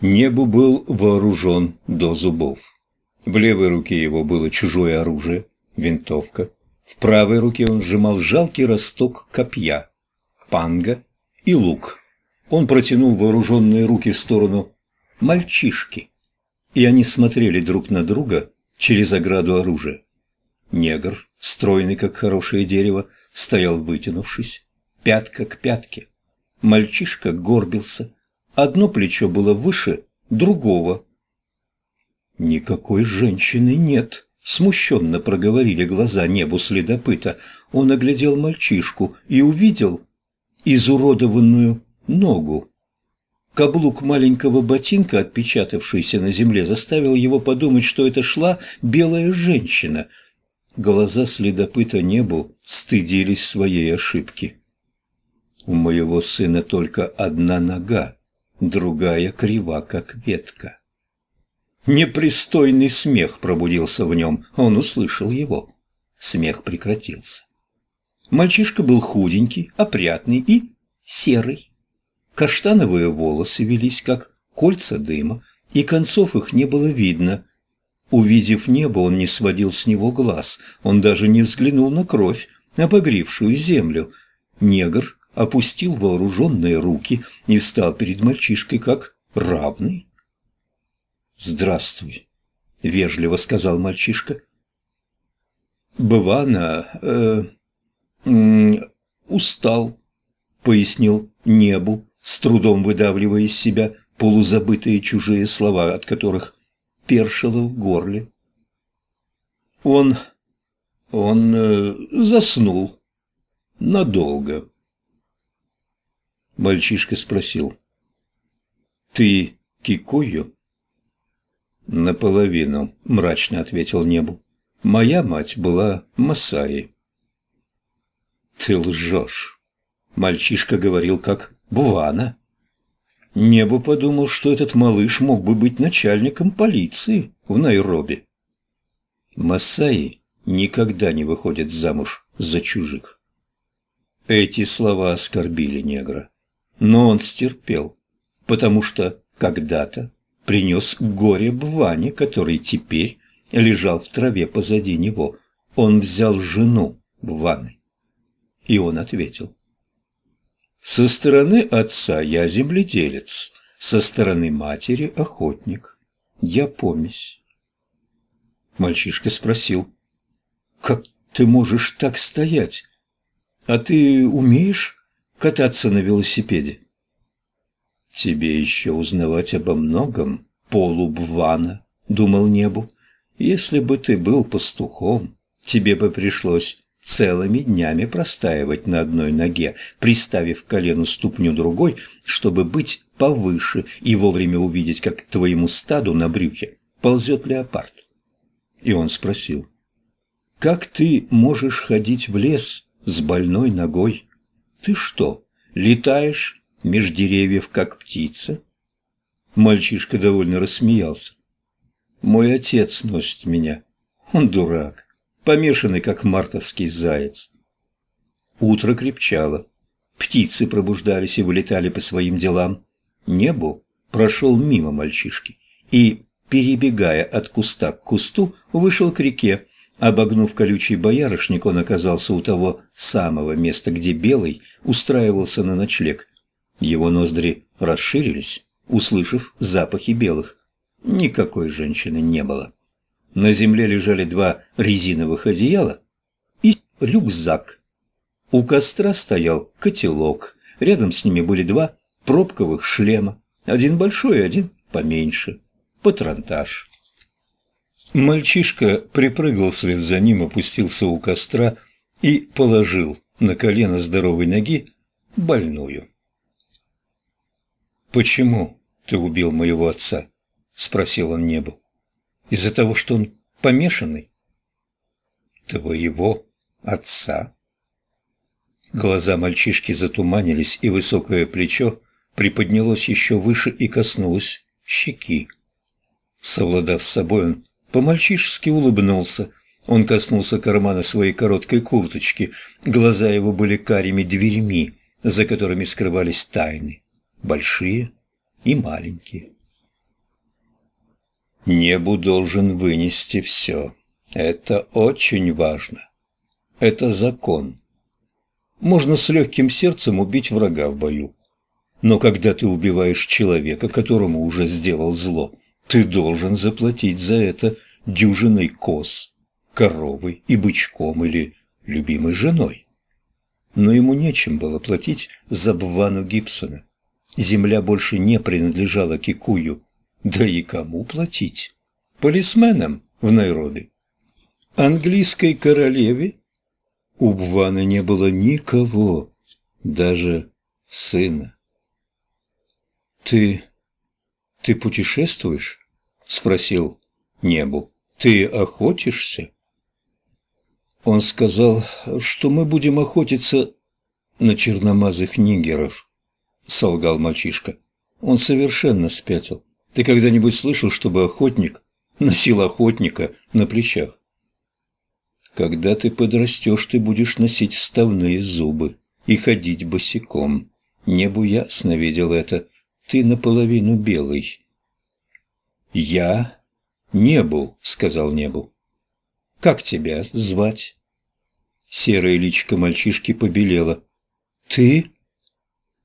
Небу был вооружен до зубов. В левой руке его было чужое оружие, винтовка. В правой руке он сжимал жалкий росток копья, панга и лук. Он протянул вооруженные руки в сторону мальчишки, и они смотрели друг на друга через ограду оружия. Негр, стройный как хорошее дерево, стоял вытянувшись, пятка к пятке. Мальчишка горбился, одно плечо было выше другого. «Никакой женщины нет», — смущенно проговорили глаза небу следопыта. Он оглядел мальчишку и увидел изуродованную ногу. Каблук маленького ботинка, отпечатавшийся на земле, заставил его подумать, что это шла белая женщина. Глаза следопыта небу стыдились своей ошибки. У моего сына только одна нога, другая крива, как ветка. Непристойный смех пробудился в нем, он услышал его. Смех прекратился. Мальчишка был худенький, опрятный и серый. Каштановые волосы велись, как кольца дыма, и концов их не было видно. Увидев небо, он не сводил с него глаз, он даже не взглянул на кровь, обогревшую землю. Негр опустил вооруженные руки и встал перед мальчишкой как равный. «Здравствуй», — вежливо сказал мальчишка. «Бывана, э, э, устал», — пояснил небу, с трудом выдавливая из себя полузабытые чужие слова, от которых першило в горле. Он... он э, заснул. Надолго. Мальчишка спросил. «Ты Кикою?» «Наполовину», — мрачно ответил Небу. «Моя мать была Масаи». «Ты лжешь!» Мальчишка говорил как Бувана. Небу подумал, что этот малыш мог бы быть начальником полиции в Найроби. Масаи никогда не выходят замуж за чужих. Эти слова оскорбили негра. Но он стерпел, потому что когда-то принес горе Бване, который теперь лежал в траве позади него. Он взял жену Бваны. И он ответил. Со стороны отца я земледелец, со стороны матери охотник. Я помесь. Мальчишка спросил, «Как ты можешь так стоять? А ты умеешь кататься на велосипеде. «Тебе еще узнавать обо многом, полубвана», — думал Небу. «Если бы ты был пастухом, тебе бы пришлось целыми днями простаивать на одной ноге, приставив колену ступню другой, чтобы быть повыше и вовремя увидеть, как к твоему стаду на брюхе ползет леопард». И он спросил, «Как ты можешь ходить в лес с больной ногой?» Ты что, летаешь меж деревьев, как птица? Мальчишка довольно рассмеялся. Мой отец носит меня. Он дурак, помешанный, как мартовский заяц. Утро крепчало. Птицы пробуждались и вылетали по своим делам. Небо прошел мимо мальчишки и, перебегая от куста к кусту, вышел к реке, Обогнув колючий боярышник, он оказался у того самого места, где Белый устраивался на ночлег. Его ноздри расширились, услышав запахи белых. Никакой женщины не было. На земле лежали два резиновых одеяла и рюкзак. У костра стоял котелок, рядом с ними были два пробковых шлема, один большой и один поменьше, патронтаж. Мальчишка припрыгал вслед за ним, опустился у костра и положил на колено здоровой ноги больную. «Почему ты убил моего отца?» – спросил он небу. «Из-за того, что он помешанный?» «Твоего отца?» Глаза мальчишки затуманились, и высокое плечо приподнялось еще выше и коснулось щеки. Совладав с собой, он по-мальчишески улыбнулся. Он коснулся кармана своей короткой курточки. Глаза его были карими дверьми, за которыми скрывались тайны, большие и маленькие. Небу должен вынести все. Это очень важно. Это закон. Можно с легким сердцем убить врага в бою. Но когда ты убиваешь человека, которому уже сделал зло, ты должен заплатить за это дюжиной коз, коровой и бычком или любимой женой. Но ему нечем было платить за Бвану Гибсона. Земля больше не принадлежала Кикую. Да и кому платить? Полисменам в Найроби. Английской королеве? У Бвана не было никого, даже сына. «Ты... ты путешествуешь?» — спросил Небу. «Ты охотишься?» Он сказал, что мы будем охотиться на черномазых нигеров, — солгал мальчишка. Он совершенно спятил. Ты когда-нибудь слышал, чтобы охотник носил охотника на плечах? Когда ты подрастешь, ты будешь носить вставные зубы и ходить босиком. Небу ясно видел это. Ты наполовину белый. Я Небу, сказал Небу. Как тебя звать? Серое личико мальчишки побелело. Ты?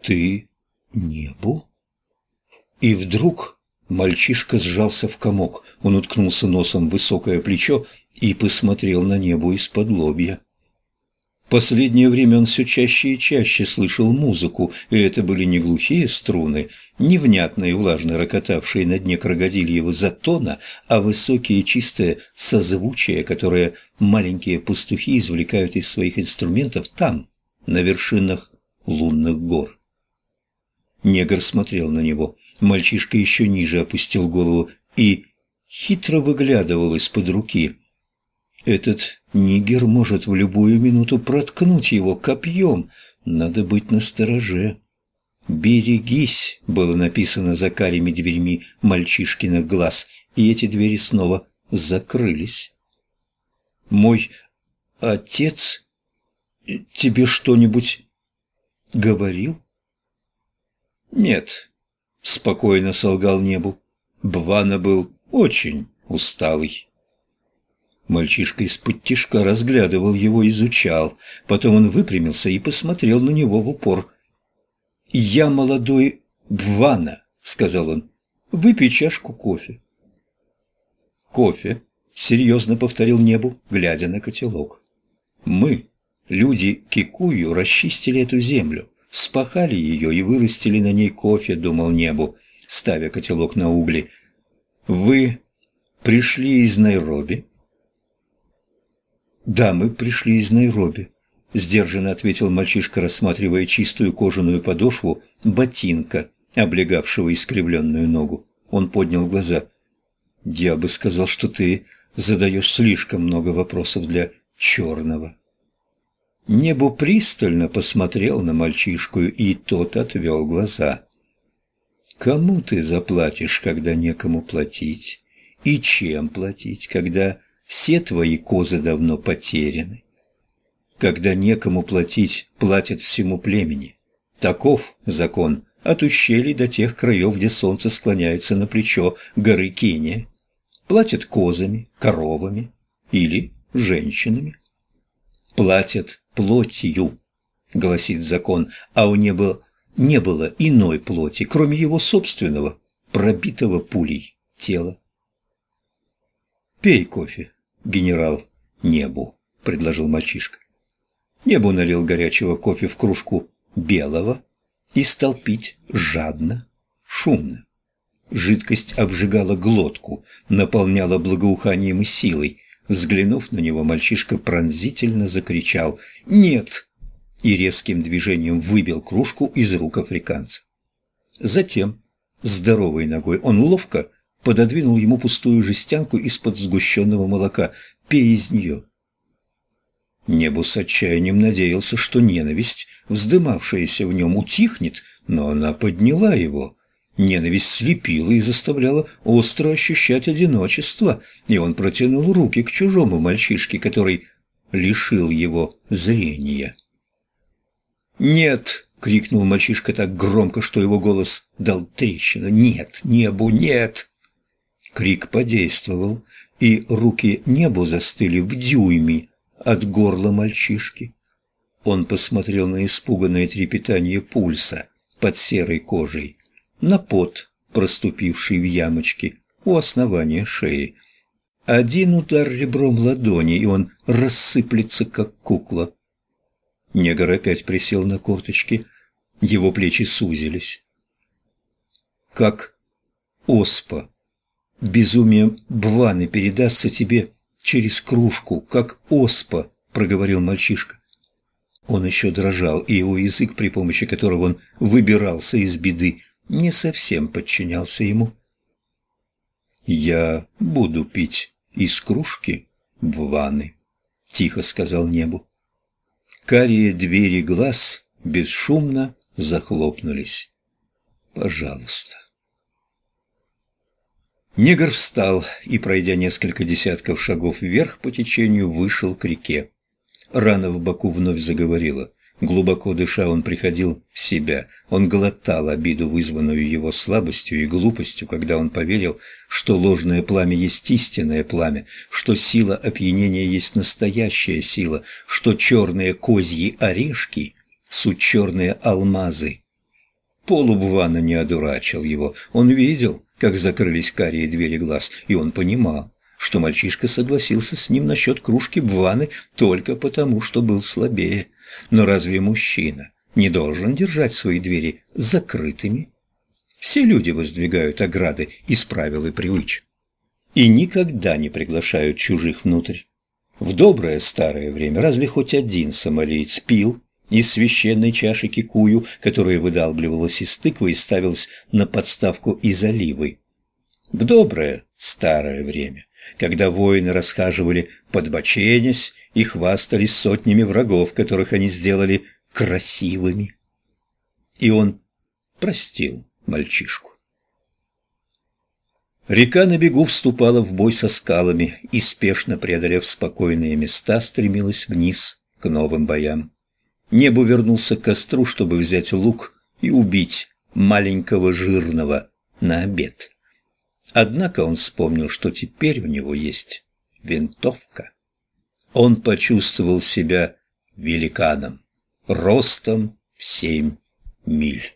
Ты небу? И вдруг мальчишка сжался в комок. Он уткнулся носом в высокое плечо и посмотрел на небо из-под лобья. Последнее время он все чаще и чаще слышал музыку, и это были не глухие струны, не внятные влажно рокотавшие на дне крокодильего затона, а высокие чистое созвучие, которое маленькие пастухи извлекают из своих инструментов там, на вершинах лунных гор. Негр смотрел на него. Мальчишка еще ниже опустил голову и хитро выглядывал из-под руки – этот нигер может в любую минуту проткнуть его копьем. Надо быть настороже. «Берегись!» — было написано за карими дверьми мальчишкиных глаз, и эти двери снова закрылись. «Мой отец тебе что-нибудь говорил?» «Нет», — спокойно солгал небу. Бвана был очень усталый. Мальчишка из-под тишка разглядывал его, изучал. Потом он выпрямился и посмотрел на него в упор. «Я молодой Бвана», — сказал он. «Выпей чашку кофе». «Кофе», — серьезно повторил небу, глядя на котелок. «Мы, люди Кикую, расчистили эту землю, спахали ее и вырастили на ней кофе», — думал небу, ставя котелок на угли. «Вы пришли из Найроби?» «Да, мы пришли из Найроби», — сдержанно ответил мальчишка, рассматривая чистую кожаную подошву ботинка, облегавшего искривленную ногу. Он поднял глаза. «Я бы сказал, что ты задаешь слишком много вопросов для черного». Небо пристально посмотрел на мальчишку, и тот отвел глаза. «Кому ты заплатишь, когда некому платить? И чем платить, когда все твои козы давно потеряны. Когда некому платить, платят всему племени. Таков закон от ущелий до тех краев, где солнце склоняется на плечо горы Кения. Платят козами, коровами или женщинами. Платят плотью, гласит закон, а у неба не было иной плоти, кроме его собственного, пробитого пулей тела. Пей кофе, генерал Небу», — предложил мальчишка. Небу налил горячего кофе в кружку белого и стал пить жадно, шумно. Жидкость обжигала глотку, наполняла благоуханием и силой. Взглянув на него, мальчишка пронзительно закричал «Нет!» и резким движением выбил кружку из рук африканца. Затем, здоровой ногой, он ловко пододвинул ему пустую жестянку из-под сгущенного молока. «Пей из нее». Небо с отчаянием надеялся, что ненависть, вздымавшаяся в нем, утихнет, но она подняла его. Ненависть слепила и заставляла остро ощущать одиночество, и он протянул руки к чужому мальчишке, который лишил его зрения. «Нет!» — крикнул мальчишка так громко, что его голос дал трещину. «Нет, небу, нет!» Крик подействовал, и руки небу застыли в дюйме от горла мальчишки. Он посмотрел на испуганное трепетание пульса под серой кожей, на пот, проступивший в ямочке у основания шеи. Один удар ребром ладони, и он рассыплется, как кукла. Негр опять присел на корточки, его плечи сузились. Как оспа Безумие Бваны передастся тебе через кружку, как оспа, проговорил мальчишка. Он еще дрожал, и его язык, при помощи которого он выбирался из беды, не совсем подчинялся ему. «Я буду пить из кружки Бваны», — тихо сказал небу. Карие двери глаз бесшумно захлопнулись. «Пожалуйста». Негр встал и, пройдя несколько десятков шагов вверх по течению, вышел к реке. Рана в боку вновь заговорила. Глубоко дыша, он приходил в себя. Он глотал обиду, вызванную его слабостью и глупостью, когда он поверил, что ложное пламя есть истинное пламя, что сила опьянения есть настоящая сила, что черные козьи орешки – суть черные алмазы. Полубвана не одурачил его. Он видел, как закрылись карие двери глаз, и он понимал, что мальчишка согласился с ним насчет кружки Бваны только потому, что был слабее. Но разве мужчина не должен держать свои двери закрытыми? Все люди воздвигают ограды из правил и привычек и никогда не приглашают чужих внутрь. В доброе старое время разве хоть один сомалиец пил из священной чаши кикую, которая выдалбливалась из тыквы и ставилась на подставку из оливы. В доброе старое время, когда воины расхаживали подбоченясь и хвастались сотнями врагов, которых они сделали красивыми. И он простил мальчишку. Река на бегу вступала в бой со скалами и, спешно преодолев спокойные места, стремилась вниз к новым боям. Небо вернулся к костру, чтобы взять лук и убить маленького жирного на обед. Однако он вспомнил, что теперь у него есть винтовка. Он почувствовал себя великаном, ростом в семь миль.